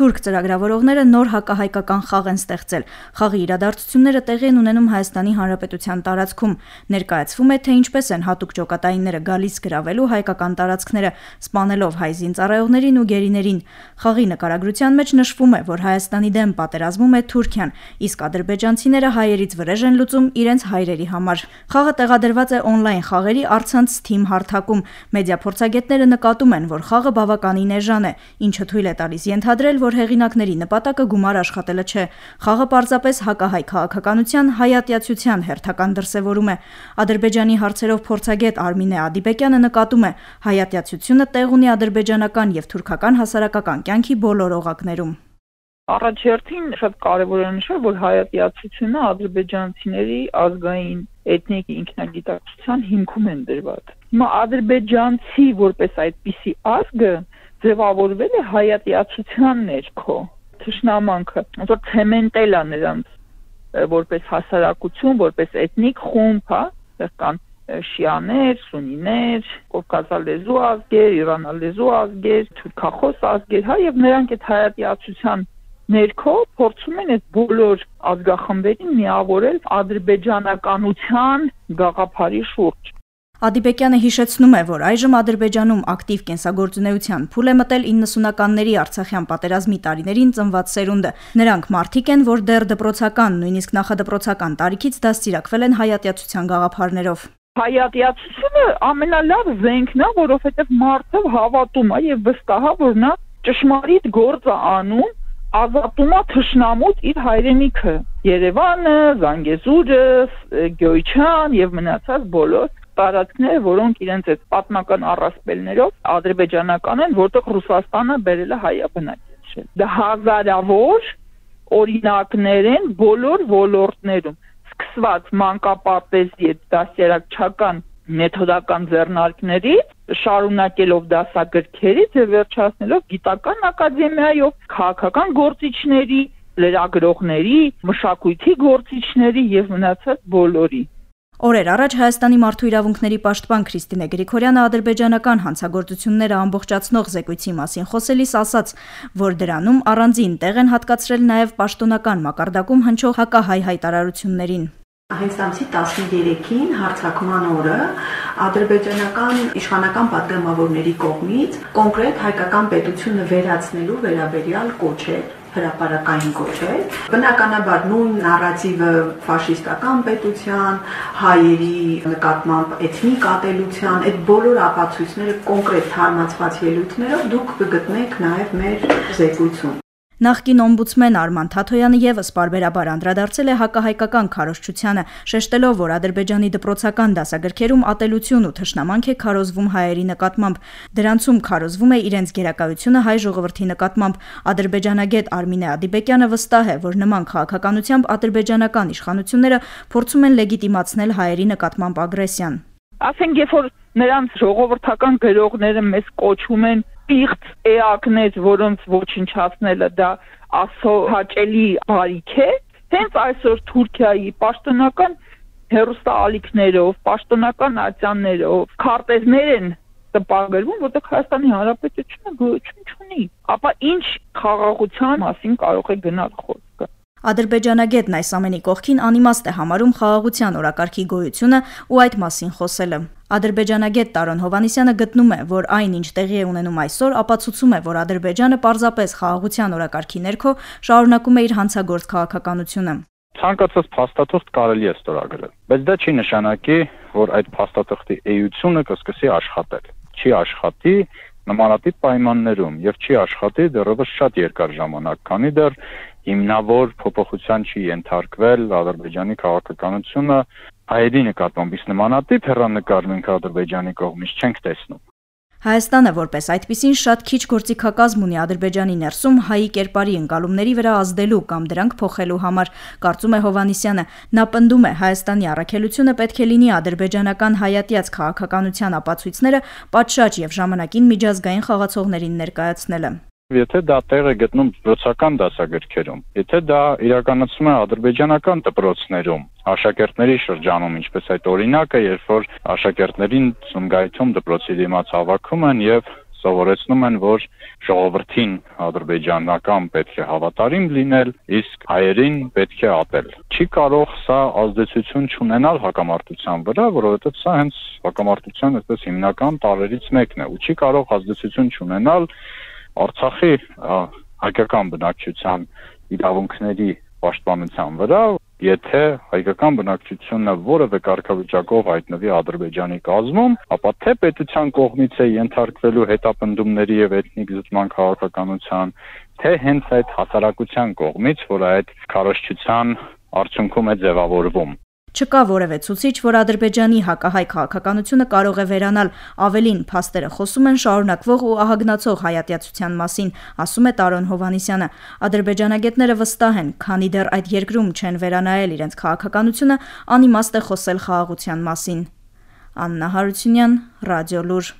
Թուրք ծրագրավորողները նոր հակահայկական խաղ են ստեղծել։ Խաղի իրադարձությունները տեղի են ունենում Հայաստանի Հանրապետության տարածքում։ Ներկայացվում է, թե ինչպես են հատուկ ջոկատայինները գալիս գրավելու հայկական տարածքները, սպանելով հայ զինծառայողներին ու գերիներին։ Խաղի նկարագրության մեջ նշվում է, որ Հայաստանի դեմ պատերազմում է Թուրքիան, իսկ ադրբեջանցիները հայերից վրեժ են լուծում իրենց հայրերի համար։ Խաղը տեղադրված է on-line խաղերի առցանց Steam հարթակում։ Մեդիա փորձագետները նկատում են, որ խաղը բավականին էժան է, ինչը թույլ է տալիս ենթադրել, որ հեղինակների նպատակը գումար աշխատելը չէ։ Խաղը պարզապես հակահայ քաղաքականության հայատյացության հերթական դրսևորում է։ Ադրբեջանի հարցերով փորձագետ Արմինե Ադիբեկյանը նկատում է, հայատյացությունը տեղ ունի ադրբեջանական եւ թուրքական հասարակական կյանքի բոլոր օղակներում։ Առաջերտին շատ կարևոր է նշել, որ հայատյացությունը ադրբեջանցիների ազգային էթնիկ ինքնագիտակցության հիմքում են դրված։ Հիմա ադրբեջանցի որպես այդպիսի ազգը ձևավորվել է հայատյացության ներքո թշնամանքը ոնց ցեմենտել է նրանց որպես հասարակություն, որպես էթնիկ խումբ, հա, այդտեղ կան շիաներ, սունիներ, կովկասալեզու ազգեր, իրանալեզու ազգեր, թուրքախոս ազգեր, հա, եւ նրանք այդ հայատյացության ներքո փորձում են այդ բոլոր ազգախմբերին միավորել ադրբեջանականության գաղափարի շուրջ։ Ադիբեկյանը հիշեցնում է, որ այժմ Ադրբեջանում ակտիվ կենսագործունեության փուլ է մտել 90-ականների Արցախյան պատերազմի տարիներին ծնված սերունդը։ Նրանք մարդիկ են, որ դեռ դպրոցական, նույնիսկ նախադպրոցական տարիքից դաստիարակվել են հայատյացության գաղափարներով հայատյացությունը ամենալավ զենքն է, որովհետև մարդը հավատում է եւ վստահ է, որ նա ճշմարիտ գործ է անում ազատում է թշնամուց իր հայրենիքը Երևանը, Զանգեզուրը, Գյոյչան եւ մնացած բոլոր տարածքները, որոնք իրենց այդ պատմական առասպելներով ադրբեջանական են, որտեղ Ռուսաստանը բերել է հայաբնակիչը։ Դա հազարավոր օրինակներ են բոլոր ոլորտներում սկսված մանկապարտեզի դասերակցական մեթոդական ձեռնարկներից շարունակելով դասագրքերից եւ վերջացնելով գիտական ակադեմիայով քաղաքական գործիչների, լրագրողների, մշակույթի գործիչների եւ մնացած բոլորի Օրեր առաջ Հայաստանի մարդու իրավունքների պաշտպան Քրիստինե Գրիգորյանը ադրբեջանական հանցագործությունները ամբողջացնող զեկույցի մասին խոսելիս ասաց, որ դրանում առանձին տեղ են հատկացրել նաև պաշտոնական մակարդակում հնչող հակահայ հայտարարություններին։ Հենց ամսի 13-ին հարցակման օրը ադրբեջանական իշխանական падգամավորների կողմից կոնկրետ հայկական պետությունը վերացնելու վերաբերյալ կոչ էր հրաապարակային կոչել։ Բնականաբար նույն նարատիվը ֆաշիստական պետության, հայերի նկատմամբ էթնիկ ատելության, այդ բոլոր ապացույցները կոնկրետ թարմացված ելույթներով դուք կգտնեք նաև մեր զեկույցում։ Նախկին օմբուդսմեն Արման Թաթոյանը եւս բարբերաբար անդրադարձել է հակահայկական քարոշչությանը, շեշտելով, որ Ադրբեջանի դպրոցական դասագրքերում ատելություն ու թշնամանք է քարոզվում հայերի նկատմամբ։ Դրանցում քարոզվում է իրենց գերակայությունը հայ ժողովրդի նկատմամբ։ Ադրբեջանագետ Արմինե Ադիբեկյանը վստահ է, որ նման քաղաքականությամբ ադրբեջանական իշխանությունները փորձում են լեգիտիմացնել հայերի նկատմամբ ագրեսիան։ Ասենք, երբ որ նրանց ժողովրդական գրողները մեզ կոչում են պիղծ էակներ, որոնց ոչնչացնելը դա ասո հաճելի բարիք է, հենց այսօր Թուրքիայի պաշտոնական հերոստալիքներով, պաշտոնական ատյաններով քարտեզներ են տպագրվում, որտեղ Հայաստանի Հանրապետությունը գոյություն չունի։ Ապա ինչ խաղաղության մասին կարող է գնալ խոսքը։ Ադրբեջանագետն այս ամենի կողքին անիմաստ է համարում խաղաղության օրակարգի գոյությունը ու այդ մասին խոսելը։ Ադրբեջանագետ Տարոն Հովանիսյանը գտնում է, որ այն ինչ տեղի է ունենում այսօր, ապացուցում է, որ Ադրբեջանը պարզապես խաղաղության օրակարգի ներքո շարունակում է իր հանցագործ քաղաքականությունը։ Ցանկացած փաստաթուղթ կարելի է ստորագրել, բայց դա չի նշանակի, որ այդ փաստաթղթի էությունը կսկսի աշխատել։ Չի աշխատի նմանատիպ պայմաններում եւ չի աշխատի դեռևս շատ երկար ժամանակ, քանի դեռ հիմնավոր փոփոխության չի ենթարկվել Ադրբեջանի քաղաքականությունը հայերի նկատմամբ, իսկ նմանատիպ հերանեկար մենք Ադրբեջանի կողմից չենք տեսնում։ Հայաստանը որպես այդպիսին շատ քիչ գործիքակազմ ունի Ադրբեջանի ներսում հայի կերպարի ընկալումների վրա ազդելու կամ դրանք փոխելու համար, կարծում է Հովանիսյանը։ Նա պնդում է Հայաստանի առաքելությունը պետք է լինի ադրբեջանական հայատյաց քաղաքականության ապացույցները պատշաճ եւ ժամանակին միջազգային խաղացողներին ներկայացնելը եթե դա տեղ է գտնում դպրոցական դասագրքերում, եթե դա իրականացվում է ադրբեջանական դպրոցներում, աշակերտների շրջանում, ինչպես այդ օրինակը, երբ որ աշակերտներին Սումգայիթում դպրոցի դիմաց հավաքում են եւ սովորեցնում են, որ ժողովրդին ադրբեջանական պետք է հավատարիմ լինել, իսկ հայերին պետք է ատել։ Չի կարող սա ազդեցություն չունենալ հակամարտության վրա, որովհետև սա հենց հակամարտության այսպես հիմնական տարերից մեկն է ու չի կարող ազդեցություն չունենալ Արցախի հայկական բնակչության իրավունքների պաշտպանության վրա, եթե հայկական բնակչությունը որևէ կարգավիճակով հայտնվի Ադրբեջանի կազմում, ապա թե պետության կողմից է ենթարկվելու հետապնդումների եւ էթնիկ զտման քաղաքականության, թե հենց այդ հասարակության կողմից, որ այդ քարոշչության արդյունքում է ձևավորվում։ Չկա որևէ ցուցիչ, որ Ադրբեջանի հակահայ քաղաքականությունը կարող է վերանալ, ավելին փաստերը խոսում են շարունակվող ու ահագնացող հայատյացության մասին, ասում է Տարոն Հովանիսյանը։ Ադրբեջանագետները վստահ են, քանի դեռ այդ երկրում չեն վերանայել իրենց քաղաքականությունը, անիմաստ է խոսել խաղաղության մասին։ Աննա Հարությունյան, Ռադիոլուր